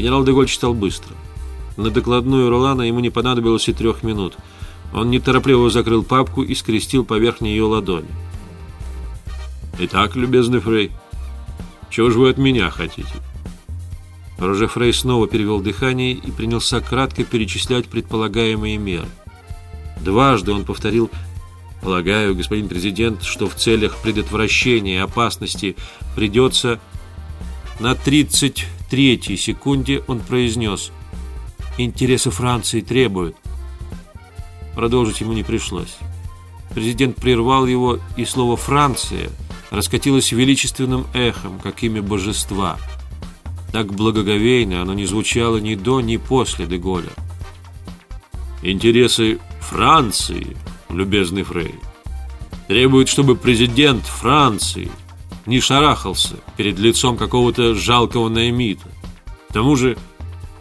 Генерал Деголь читал быстро. На докладную Ролана ему не понадобилось и трех минут. Он неторопливо закрыл папку и скрестил поверх нее ладони. «Итак, любезный Фрей, чего же вы от меня хотите?» Роже Фрей снова перевел дыхание и принялся кратко перечислять предполагаемые меры. Дважды он повторил «Полагаю, господин президент, что в целях предотвращения опасности придется...» На 33-й секунде он произнес «Интересы Франции требуют». Продолжить ему не пришлось. Президент прервал его, и слово «Франция» раскатилось величественным эхом, как имя божества. Так благоговейно оно не звучало ни до, ни после Деголя. Интересы Франции, любезный Фрей, требуют, чтобы президент Франции не шарахался перед лицом какого-то жалкого наэмита. К тому же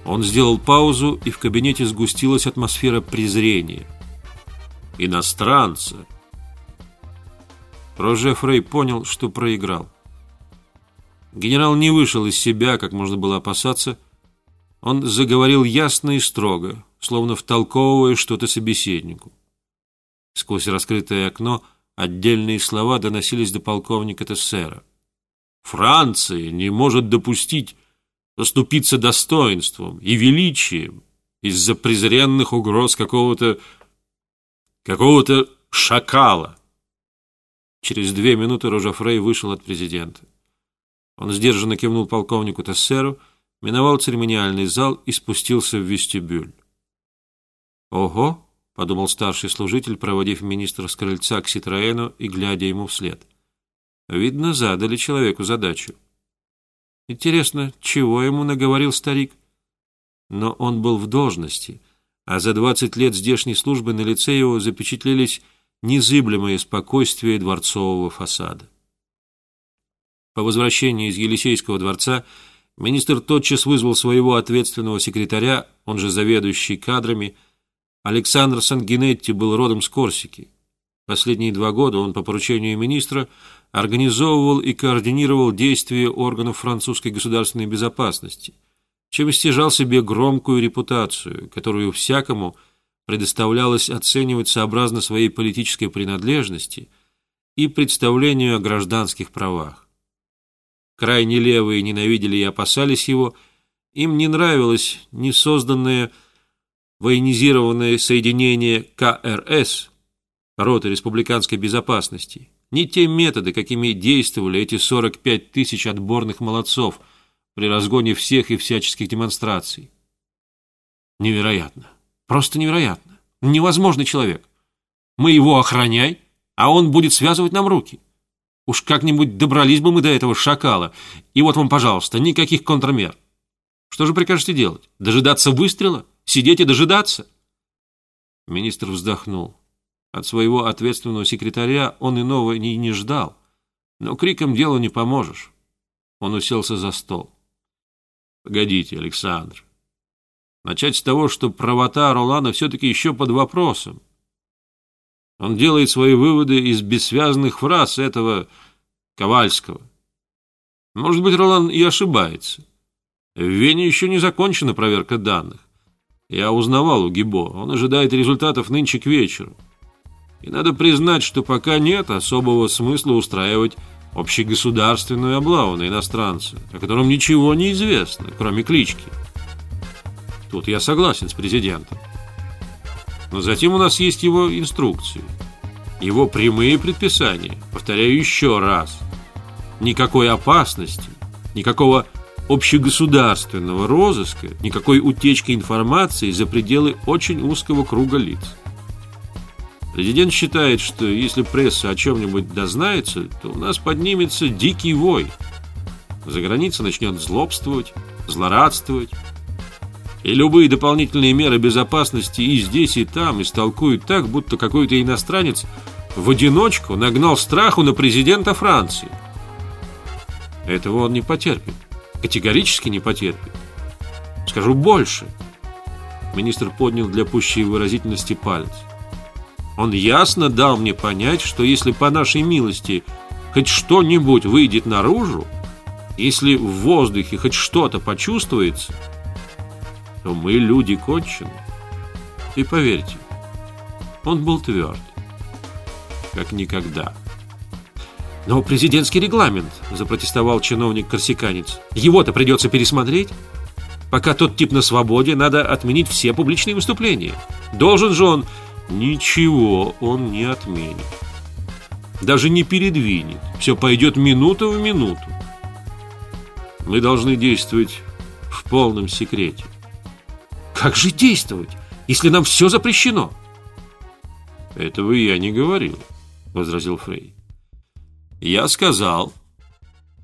он сделал паузу, и в кабинете сгустилась атмосфера презрения. Иностранца. Роже Фрей понял, что проиграл. Генерал не вышел из себя, как можно было опасаться. Он заговорил ясно и строго, словно втолковывая что-то собеседнику. Сквозь раскрытое окно отдельные слова доносились до полковника Тессера. «Франция не может допустить поступиться достоинством и величием из-за презренных угроз какого-то какого-то шакала». Через две минуты Рожафрей вышел от президента. Он сдержанно кивнул полковнику Тессеру, миновал церемониальный зал и спустился в вестибюль. «Ого!» — подумал старший служитель, проводив министра с крыльца к Ситроэну и глядя ему вслед. «Видно, задали человеку задачу. Интересно, чего ему наговорил старик? Но он был в должности, а за двадцать лет здешней службы на лице его запечатлелись незыблемое спокойствие дворцового фасада. По возвращении из Елисейского дворца министр тотчас вызвал своего ответственного секретаря, он же заведующий кадрами. Александр Сангинетти был родом с Корсики. Последние два года он по поручению министра организовывал и координировал действия органов французской государственной безопасности, чем стяжал себе громкую репутацию, которую всякому предоставлялось оценивать сообразно своей политической принадлежности и представлению о гражданских правах. Крайне левые ненавидели и опасались его. Им не нравилось ни созданное военизированное соединение КРС, роты республиканской безопасности, ни те методы, какими действовали эти 45 тысяч отборных молодцов при разгоне всех и всяческих демонстраций. Невероятно. Просто невероятно. Невозможный человек. Мы его охраняй, а он будет связывать нам руки. Уж как-нибудь добрались бы мы до этого шакала. И вот вам, пожалуйста, никаких контрмер. Что же прикажете делать? Дожидаться выстрела? Сидеть и дожидаться?» Министр вздохнул. От своего ответственного секретаря он иного и не ждал. Но криком делу не поможешь. Он уселся за стол. «Погодите, Александр. Начать с того, что правота Ролана все-таки еще под вопросом. Он делает свои выводы из бессвязных фраз этого Ковальского. Может быть, Ролан и ошибается. В Вене еще не закончена проверка данных. Я узнавал у Гибо. Он ожидает результатов нынче к вечеру. И надо признать, что пока нет особого смысла устраивать общегосударственную облаву на иностранца, о котором ничего не известно, кроме клички. Тут я согласен с президентом. Но затем у нас есть его инструкции. Его прямые предписания. Повторяю еще раз. Никакой опасности, никакого общегосударственного розыска, никакой утечки информации за пределы очень узкого круга лиц. Президент считает, что если пресса о чем-нибудь дознается, то у нас поднимется дикий вой. За границей начнет злобствовать, злорадствовать, и любые дополнительные меры безопасности и здесь, и там истолкуют так, будто какой-то иностранец в одиночку нагнал страху на президента Франции. Этого он не потерпит. Категорически не потерпит. Скажу больше. Министр поднял для пущей выразительности палец. Он ясно дал мне понять, что если по нашей милости хоть что-нибудь выйдет наружу, если в воздухе хоть что-то почувствуется, то мы люди кончены. И поверьте, он был тверд, как никогда. Но президентский регламент, запротестовал чиновник-корсиканец. Его-то придется пересмотреть. Пока тот тип на свободе, надо отменить все публичные выступления. Должен же он... Ничего он не отменит. Даже не передвинет. Все пойдет минута в минуту. Мы должны действовать в полном секрете. Как же действовать, если нам все запрещено? Этого я не говорил, возразил Фрей. Я сказал,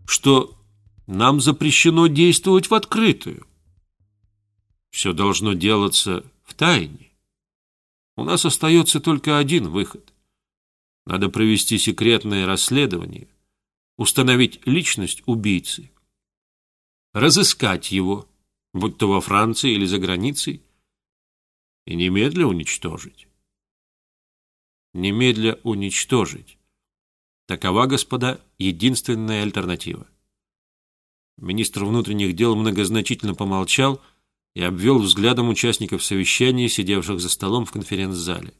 что нам запрещено действовать в открытую. Все должно делаться в тайне. У нас остается только один выход. Надо провести секретное расследование, установить личность убийцы, разыскать его, будь то во Франции или за границей, и немедля уничтожить. Немедля уничтожить. Такова, господа, единственная альтернатива. Министр внутренних дел многозначительно помолчал и обвел взглядом участников совещания, сидевших за столом в конференц-зале.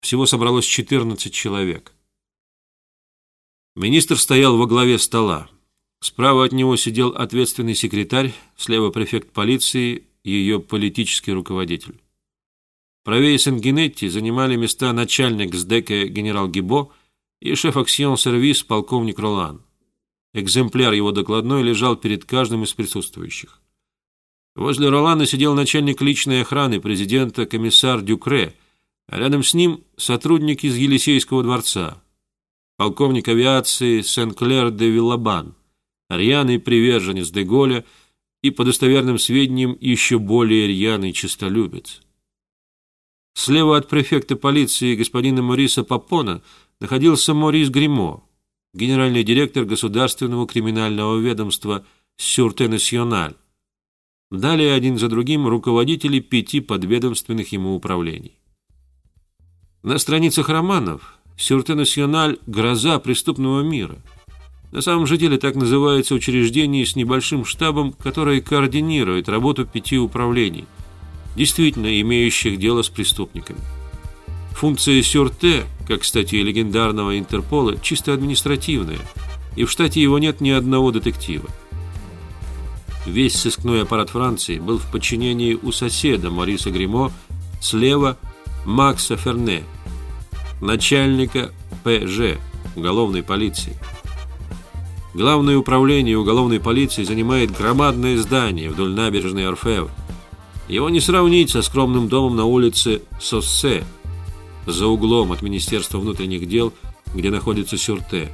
Всего собралось 14 человек. Министр стоял во главе стола. Справа от него сидел ответственный секретарь, слева префект полиции и ее политический руководитель. Правее Сенгенетти занимали места начальник СДЭКа генерал Гибо и шеф Аксион-сервис полковник Ролан. Экземпляр его докладной лежал перед каждым из присутствующих. Возле Ролана сидел начальник личной охраны президента комиссар Дюкре, а рядом с ним сотрудник из Елисейского дворца, полковник авиации Сен-Клер де Виллабан, рьяный приверженец Деголя и, по достоверным сведениям, еще более рьяный честолюбец. Слева от префекта полиции господина Мориса Папона находился Морис Гримо, генеральный директор государственного криминального ведомства Сюрте Националь, Далее один за другим руководители пяти подведомственных ему управлений. На страницах романов Сюрте Националь – гроза преступного мира. На самом же деле так называется учреждение с небольшим штабом, которое координирует работу пяти управлений, действительно имеющих дело с преступниками. Функция Сюрте, как, кстати, и легендарного Интерпола, чисто административная, и в штате его нет ни одного детектива. Весь сыскной аппарат Франции был в подчинении у соседа Мариса Гримо, слева Макса Ферне, начальника ПЖ уголовной полиции. Главное управление уголовной полиции занимает громадное здание вдоль набережной Орфевр. Его не сравнить со скромным домом на улице Соссе, за углом от Министерства внутренних дел, где находится Сюрте.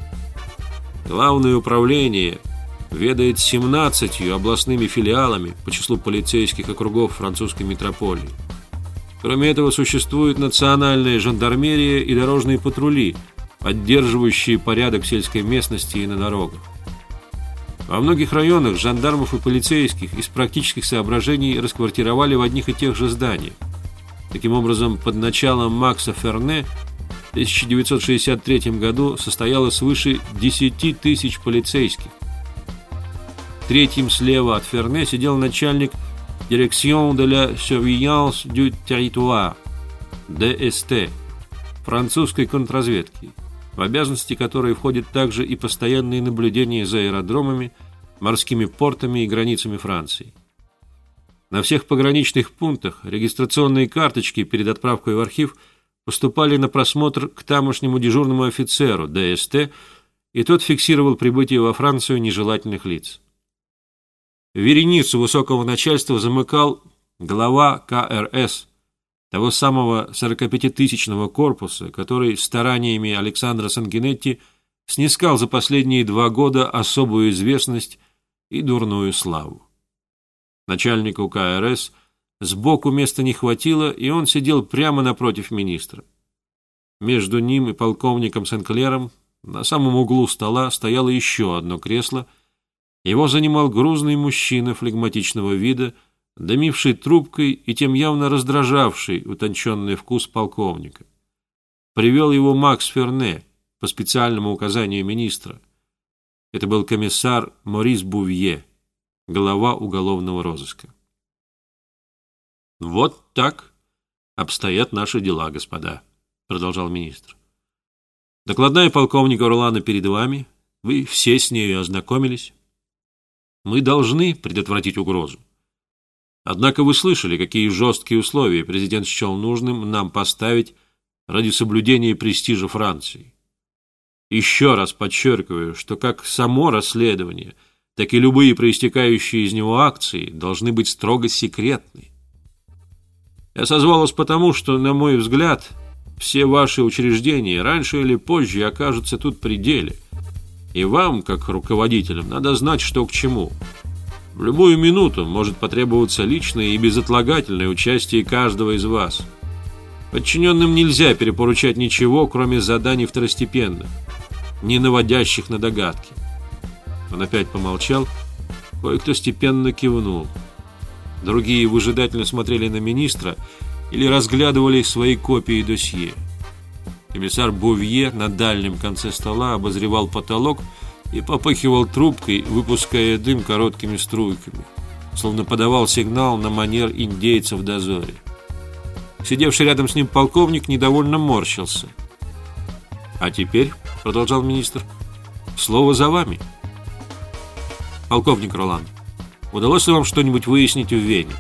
Главное управление – ведает 17 областными филиалами по числу полицейских округов французской метрополии. Кроме этого, существует национальная жандармерия и дорожные патрули, поддерживающие порядок сельской местности и на дорогах. Во многих районах жандармов и полицейских из практических соображений расквартировали в одних и тех же зданиях. Таким образом, под началом Макса Ферне в 1963 году состояло свыше 10 тысяч полицейских, Третьим слева от Ферне сидел начальник Direction de la Surveillance du Territoire, ДСТ, французской контрразведки, в обязанности которой входит также и постоянные наблюдения за аэродромами, морскими портами и границами Франции. На всех пограничных пунктах регистрационные карточки перед отправкой в архив поступали на просмотр к тамошнему дежурному офицеру ДСТ, и тот фиксировал прибытие во Францию нежелательных лиц. Вереницу высокого начальства замыкал глава КРС, того самого 45-тысячного корпуса, который стараниями Александра Сангенетти снискал за последние два года особую известность и дурную славу. Начальнику КРС сбоку места не хватило, и он сидел прямо напротив министра. Между ним и полковником Сенклером на самом углу стола стояло еще одно кресло – его занимал грузный мужчина флегматичного вида, дымивший трубкой и тем явно раздражавший утонченный вкус полковника. Привел его Макс Ферне по специальному указанию министра. Это был комиссар Морис Бувье, глава уголовного розыска. Вот так обстоят наши дела, господа, продолжал министр. Докладная полковника Орлана перед вами. Вы все с нею ознакомились. Мы должны предотвратить угрозу. Однако вы слышали, какие жесткие условия президент счел нужным нам поставить ради соблюдения престижа Франции. Еще раз подчеркиваю, что как само расследование, так и любые проистекающие из него акции должны быть строго секретны. Я созвал вас потому, что, на мой взгляд, все ваши учреждения раньше или позже окажутся тут при деле. И вам, как руководителям, надо знать, что к чему. В любую минуту может потребоваться личное и безотлагательное участие каждого из вас. Подчиненным нельзя перепоручать ничего, кроме заданий второстепенных, не наводящих на догадки. Он опять помолчал, кое-кто степенно кивнул. Другие выжидательно смотрели на министра или разглядывали свои копии досье. Комиссар Бовье на дальнем конце стола обозревал потолок и попыхивал трубкой, выпуская дым короткими струйками, словно подавал сигнал на манер индейцев дозоре. Сидевший рядом с ним полковник недовольно морщился. «А теперь», — продолжал министр, — «слово за вами». «Полковник Ролан, удалось ли вам что-нибудь выяснить в Вене?»